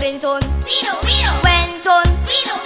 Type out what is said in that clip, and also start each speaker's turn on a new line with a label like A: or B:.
A: Orenson, Vino, Vino, Wenson, Vino,